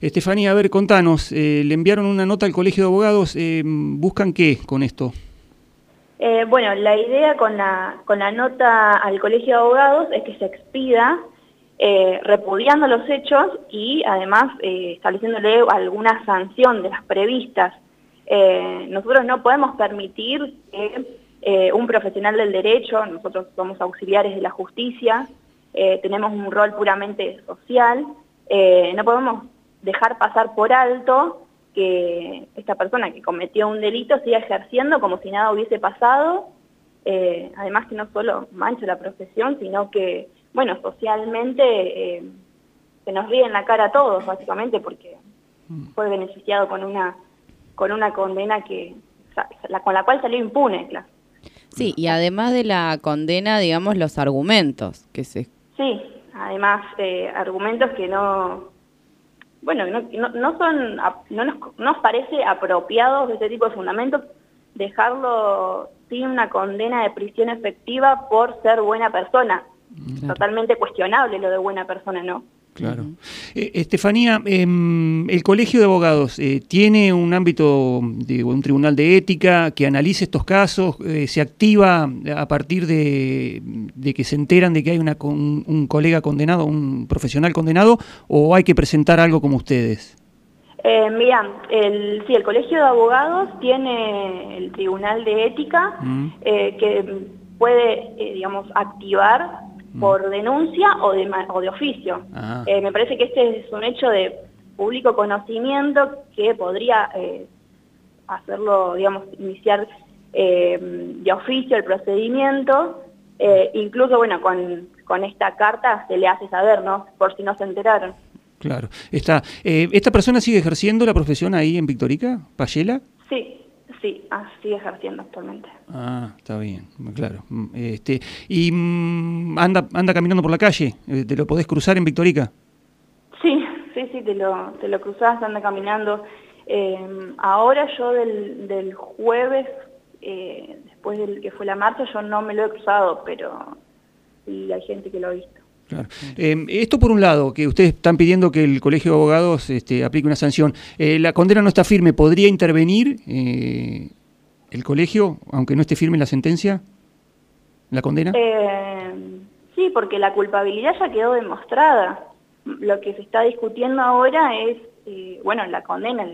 Estefanía, a ver, contanos, eh, le enviaron una nota al Colegio de Abogados, eh, ¿buscan qué con esto? Eh, bueno, la idea con la, con la nota al Colegio de Abogados es que se expida repudiando los hechos y además estableciéndole alguna sanción de las previstas. nosotros no podemos permitir que un profesional del derecho, nosotros somos auxiliares de la justicia, tenemos un rol puramente social, no podemos dejar pasar por alto que esta persona que cometió un delito siga ejerciendo como si nada hubiese pasado, eh, además que no solo mancha la profesión, sino que, bueno, socialmente eh, se nos ríe en la cara a todos, básicamente, porque mm. fue beneficiado con una, con una condena que con la cual salió impune, claro. Sí, y además de la condena, digamos, los argumentos que se... Sí, además, eh, argumentos que no, bueno, no, no, son, no nos, nos parece apropiados de este tipo de fundamentos dejarlo sin una condena de prisión efectiva por ser buena persona. Totalmente cuestionable lo de buena persona, ¿no? Claro. Eh, Estefanía, em, el Colegio de Abogados eh, tiene un ámbito, de un tribunal de ética que analice estos casos, eh, se activa a partir de, que se enteran de que hay una, un, colega condenado, un profesional condenado, o hay que presentar algo como ustedes. mira, el, sí, el Colegio de Abogados tiene el Tribunal de Ética mm. que puede, digamos, activar. Por denuncia o de, o de oficio. Ah. Eh, me parece que este es un hecho de público conocimiento que podría eh, hacerlo, digamos, iniciar eh, de oficio el procedimiento, incluso, bueno, con, con esta carta se le hace saber, ¿no? Por si no se enteraron. Claro. Está, ¿Esta persona sigue ejerciendo la profesión ahí en Victorica, Payela? Sí, Sí, así ejerciendo actualmente. Ah, está bien, claro. Este, ¿Y mm, anda anda caminando por la calle? Eh, ¿Te lo podés cruzar en Victorica? Sí, sí, sí, te lo, te lo cruzás, anda caminando. Eh, ahora yo del, del jueves, eh, después del que fue la marcha, yo no me lo he cruzado, pero sí hay gente que lo ha visto. Claro. Em, esto por un lado, que ustedes están pidiendo que el Colegio de Abogados este, aplique una sanción. Eh, la condena no está firme, ¿podría intervenir eh, el colegio, aunque no esté firme la sentencia, la condena? Eh, sí, porque la culpabilidad ya quedó demostrada. Lo que se está discutiendo ahora es, bueno, la condena,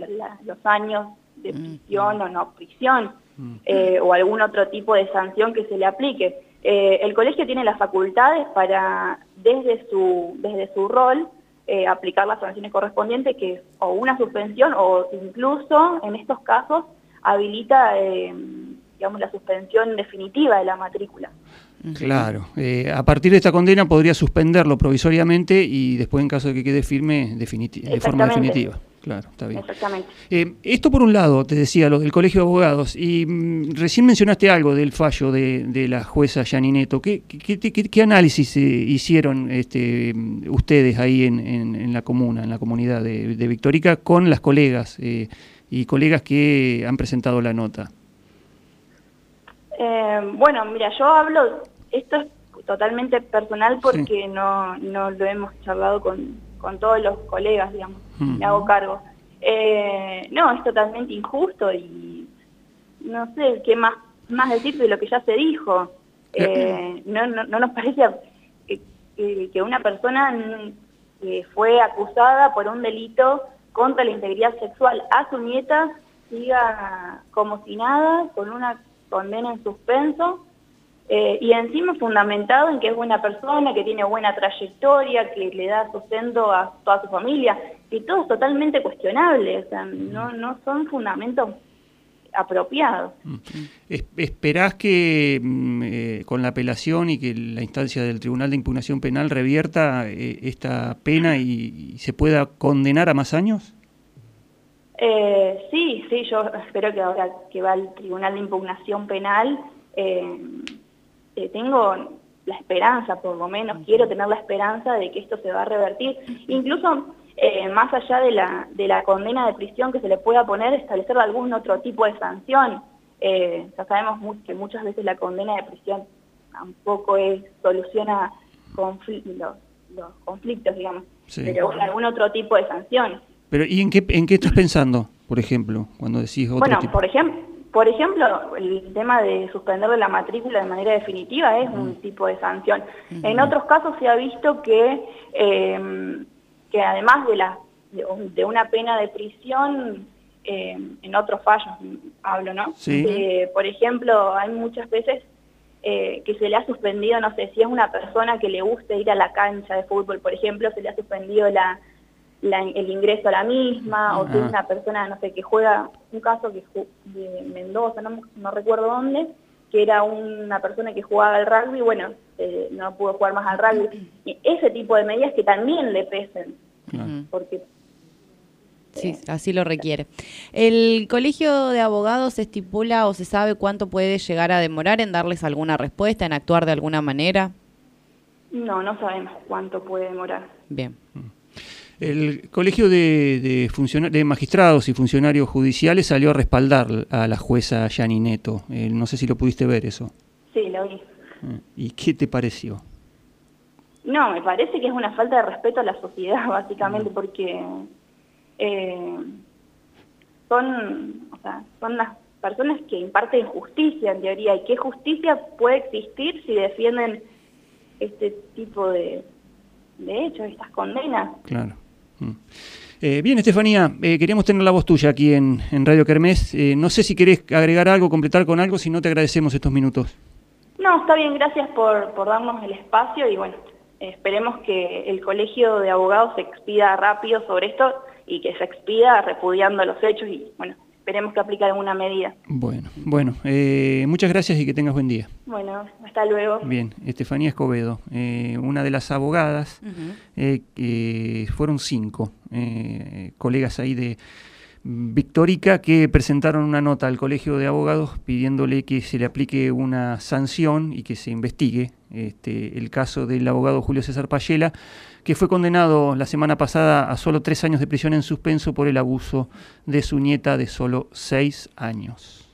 los años de mm, prisión mm. o no prisión, mm. o algún otro tipo de sanción que se le aplique. Eh, el colegio tiene las facultades para, desde su, desde su rol, eh, aplicar las sanciones correspondientes, que es o una suspensión o incluso, en estos casos, habilita eh, digamos, la suspensión definitiva de la matrícula. Claro, a partir de esta condena podría suspenderlo provisoriamente y después en caso de que quede firme de forma definitiva. Claro, está bien. Exactamente. Eh, esto por un lado, te decía, lo del Colegio de Abogados, y mm, recién mencionaste algo del fallo de, la jueza Yanineto. ¿Qué, qué, análisis eh, hicieron este, ustedes ahí en, la comuna, en la comunidad de, Victorica, con las colegas eh, y colegas que han presentado la nota? bueno, mira, yo hablo, esto es totalmente personal porque no, no lo hemos charlado con con todos los colegas, digamos, mm. me hago cargo. Eh, no, es totalmente injusto y no sé qué más, más decir de lo que ya se dijo. Eh, eh. no, no, no, nos parece que, que una persona que fue acusada por un delito contra la integridad sexual a su nieta siga como si nada, con una condena en suspenso, eh, y encima fundamentado en que es buena persona, que tiene buena trayectoria, que le da sustento a toda su familia, y todo es totalmente cuestionable, o sea, no, no son fundamentos apropiados. Mm. ¿Esperás que mm, eh, con la apelación y que la instancia del Tribunal de Impugnación Penal revierta eh, esta pena y, se pueda condenar a más años? sí, sí, yo espero que ahora que va al Tribunal de Impugnación Penal eh, tengo la esperanza, por lo menos, quiero tener la esperanza de que esto se va a revertir. Incluso eh, más allá de la, de la condena de prisión que se le pueda poner, establecer algún otro tipo de sanción. Eh, ya sabemos que muchas veces la condena de prisión tampoco es, soluciona los, conflictos, digamos, pero algún otro tipo de sanción. Pero ¿y en qué, en qué estás pensando, por ejemplo, cuando decís otro bueno, tipo? por ejemplo, por ejemplo, el tema de suspenderle la matrícula de manera definitiva es un tipo de sanción. En otros casos se ha visto que, eh, que además de, la, de una pena de prisión, eh, en otros fallos hablo, ¿no? Sí. Eh, por ejemplo, hay muchas veces eh, que se le ha suspendido, no sé, si es una persona que le gusta ir a la cancha de fútbol, por ejemplo, se le ha suspendido la, la- el ingreso a la misma, o si es una persona, no sé, que juega, un caso que de Mendoza, no, no recuerdo dónde, que era una persona que jugaba al rugby, bueno, eh, no pudo jugar más al rugby. Y ese tipo de medidas que también le pesen, porque Sí, así lo requiere. ¿El colegio de abogados estipula o se sabe cuánto puede llegar a demorar en darles alguna respuesta, en actuar de alguna manera? no, no sabemos cuánto puede demorar. Bien. El Colegio de, de, Magistrados y Funcionarios Judiciales salió a respaldar a la jueza Yani Neto. Eh, no sé si lo pudiste ver eso. Sí, lo vi. Eh, ¿Y qué te pareció? No, me parece que es una falta de respeto a la sociedad, básicamente, porque eh, son, o sea, son las personas que imparten justicia, en teoría, y qué justicia puede existir si defienden este tipo de, de hechos, estas condenas. Claro. Mm. Eh, bien, Estefanía, eh, queríamos tener la voz tuya aquí en, Radio Kermés. Eh, no sé si querés agregar algo, completar con algo, si no te agradecemos estos minutos. No, está bien, gracias por, por darnos el espacio y bueno, esperemos que el Colegio de Abogados se expida rápido sobre esto y que se expida repudiando los hechos y bueno, esperemos que aplique alguna medida. Bueno, bueno, eh, muchas gracias y que tengas buen día. Bueno, hasta luego. Bien, Estefanía Escobedo, eh, una de las abogadas, eh, que fueron cinco eh, colegas ahí de Victorica que presentaron una nota al Colegio de Abogados pidiéndole que se le aplique una sanción y que se investigue este, el caso del abogado Julio César Payela, que fue condenado la semana pasada a solo tres años de prisión en suspenso por el abuso de su nieta de solo seis años.